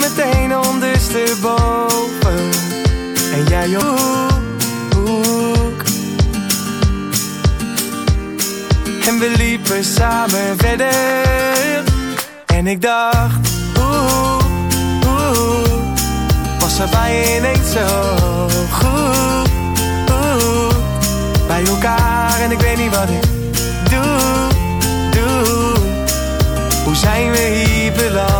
meteen ondersteboven. En jij ook. En we liepen samen verder. En ik dacht, oeh, oeh. Was er bij ineens zo goed, oeh. Bij elkaar en ik weet niet wat ik doe, doe. Hoe zijn we hier beland?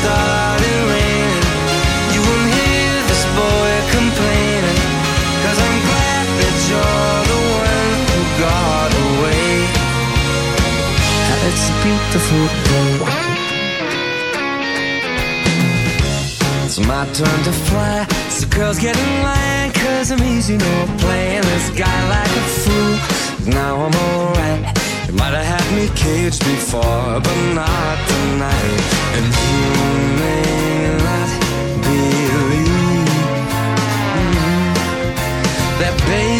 started raining. You won't hear this boy complaining. Cause I'm glad that you're the one who got away. It's a beautiful day. It's my turn to fly. So girls get in line, cause I'm easy, no playing this guy like a fool. Now I'm alright. Me caged before, but not tonight. And you may not believe that, baby.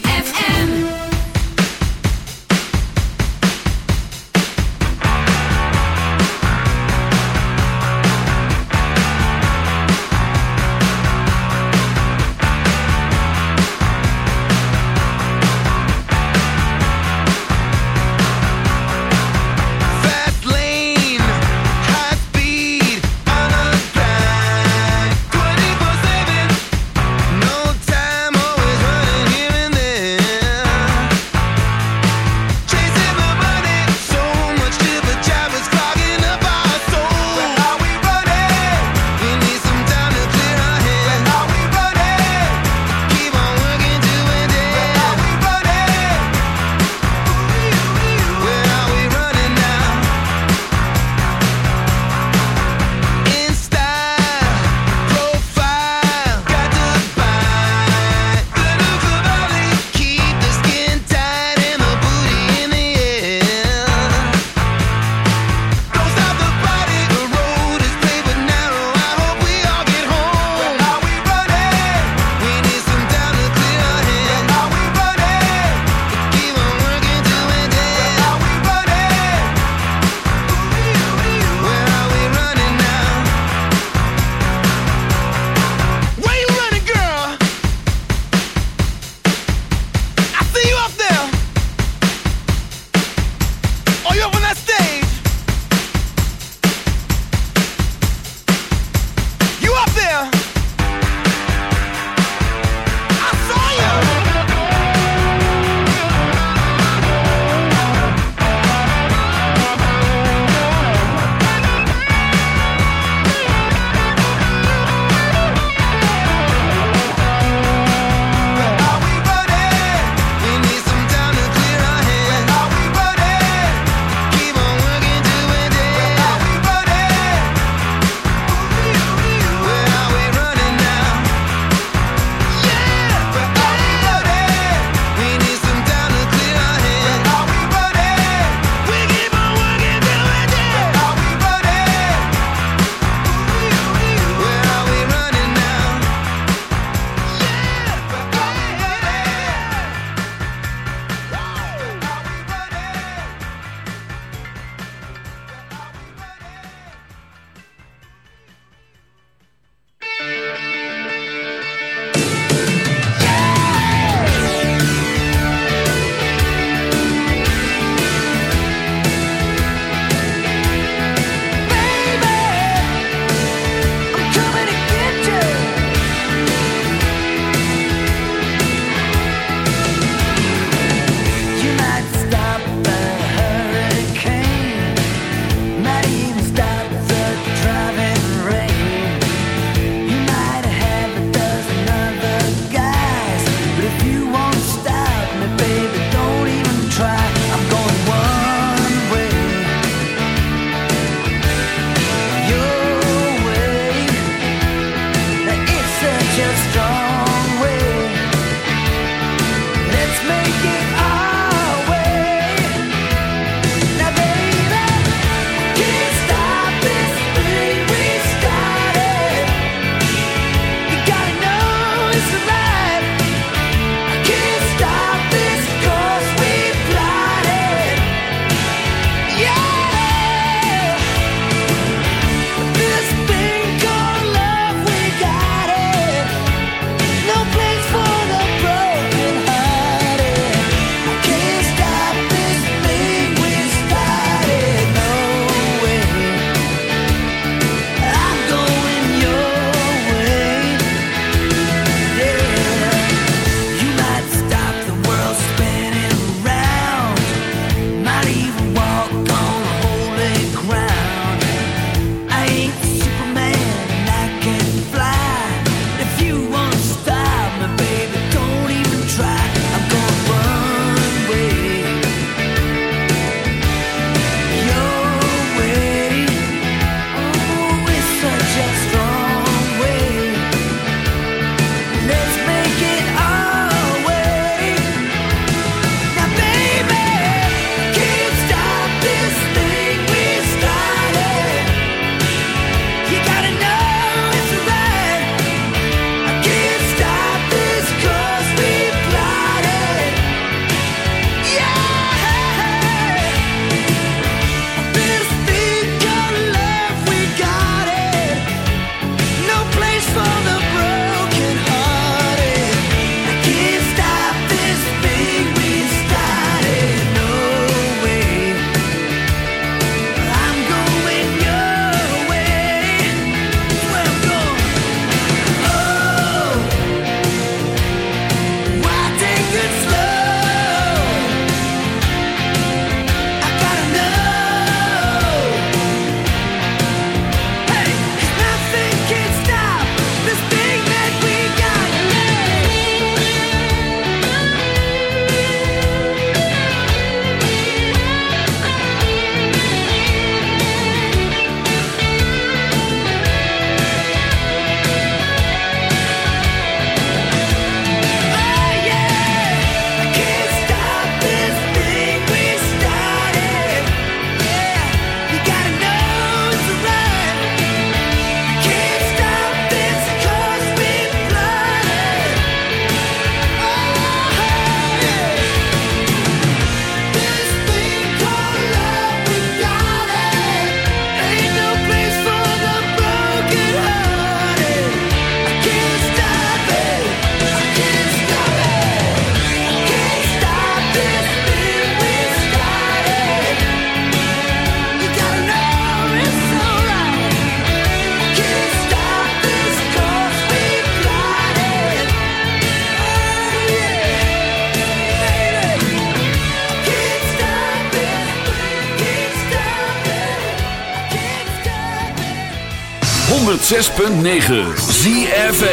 106.9 ZFN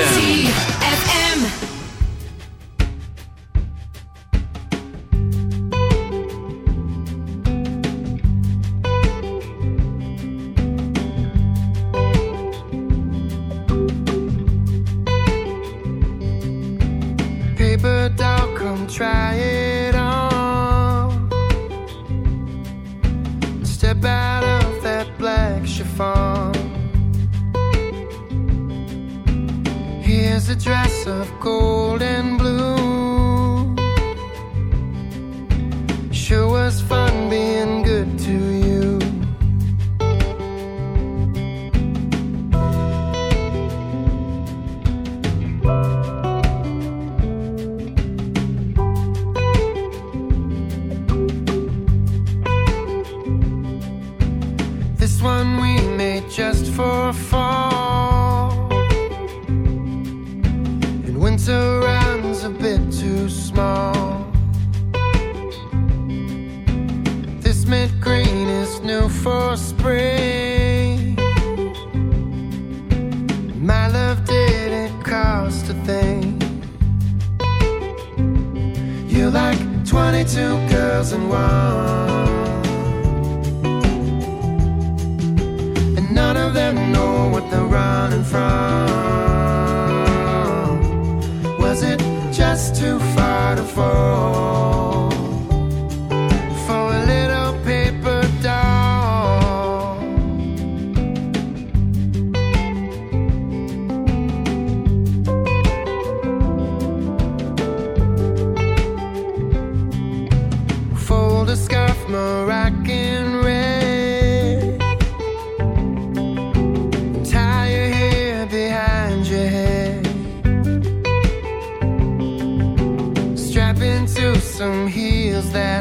Paper doll, come try it. of gold and blue.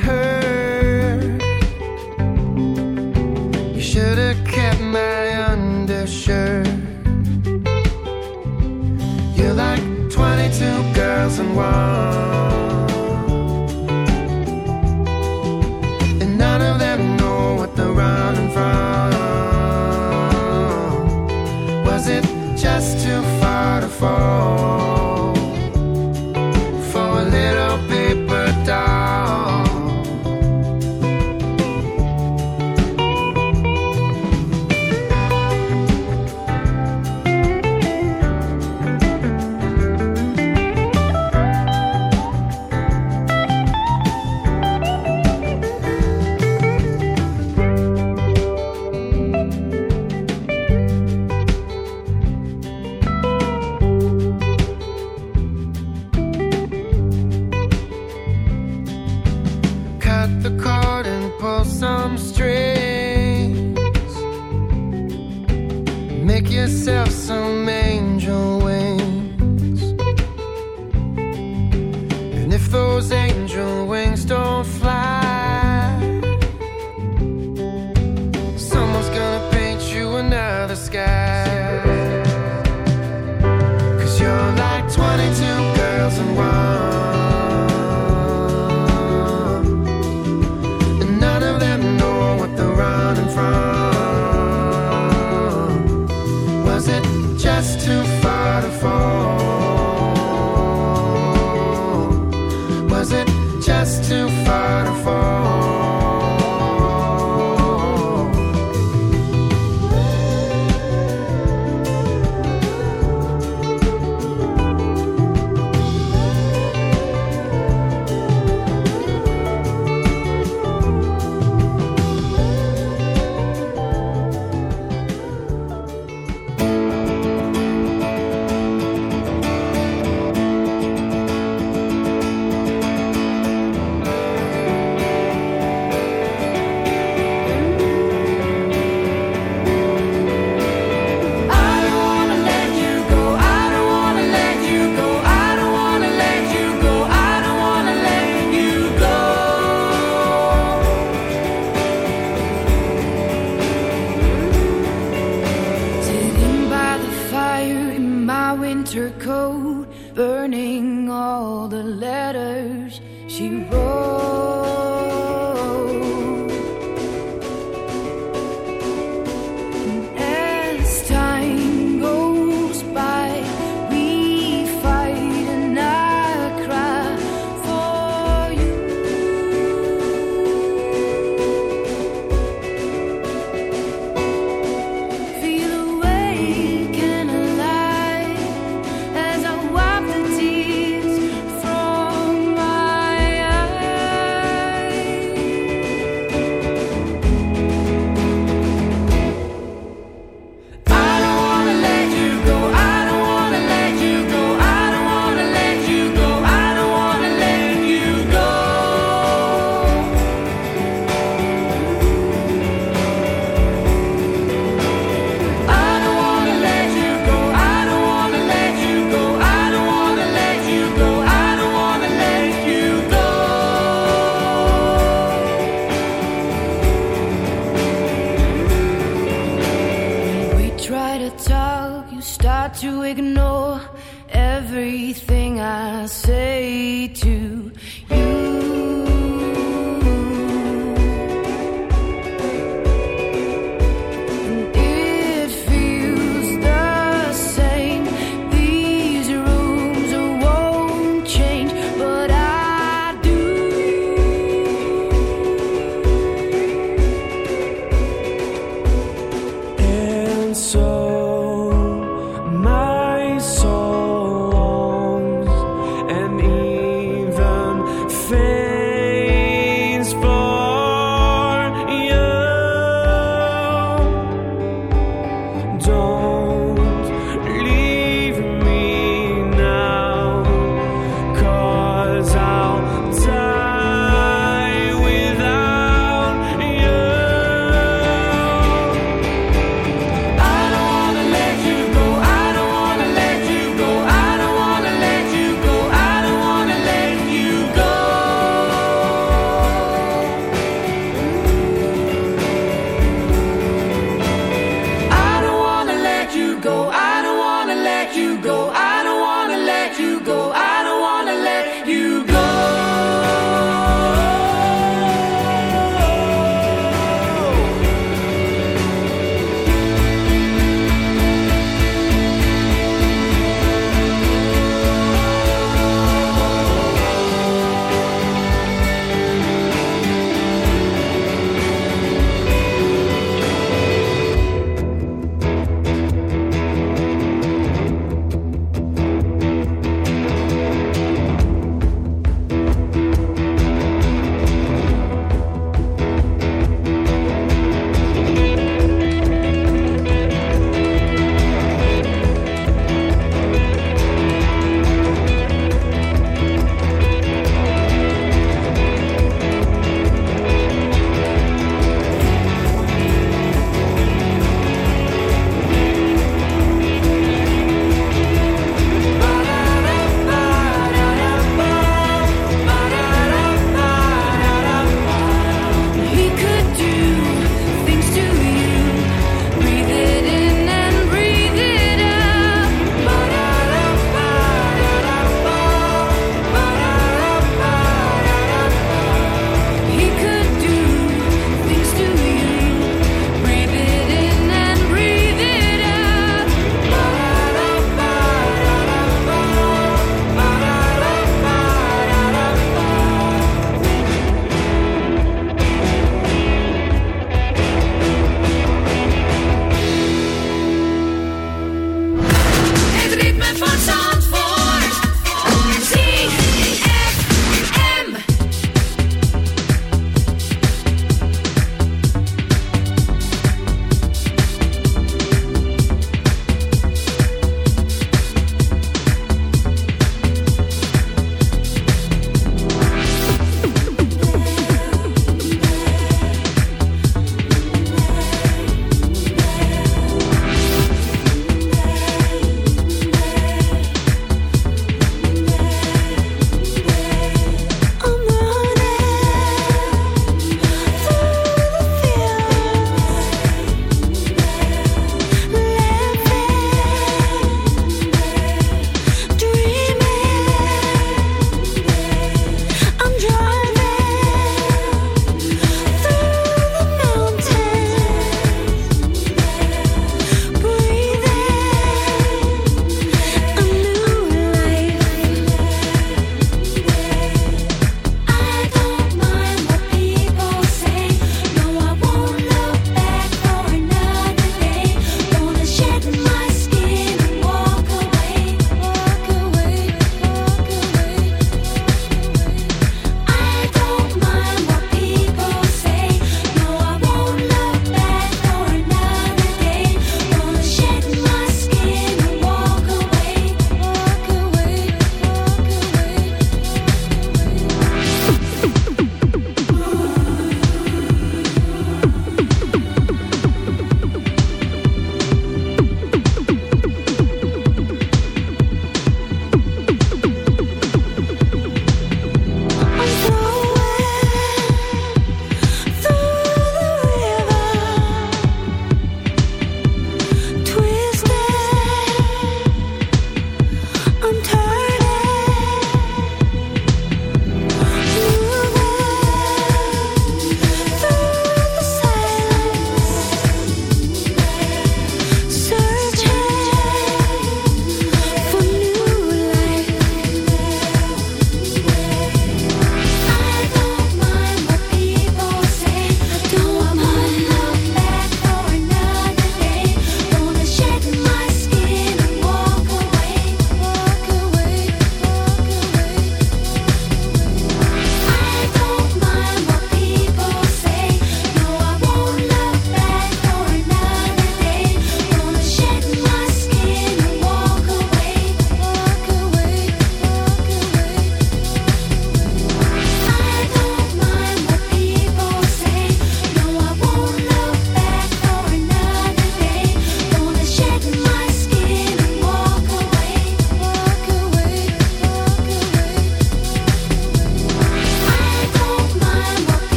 at. You should have kept my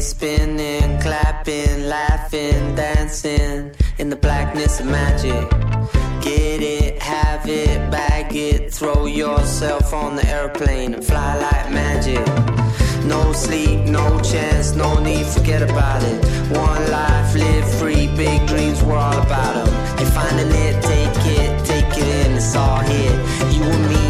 spinning, clapping, laughing, dancing in the blackness of magic. Get it, have it, bag it, throw yourself on the airplane and fly like magic. No sleep, no chance, no need, forget about it. One life, live free, big dreams, we're all about them. You're finding it, take it, take it in, it's all here. You and me,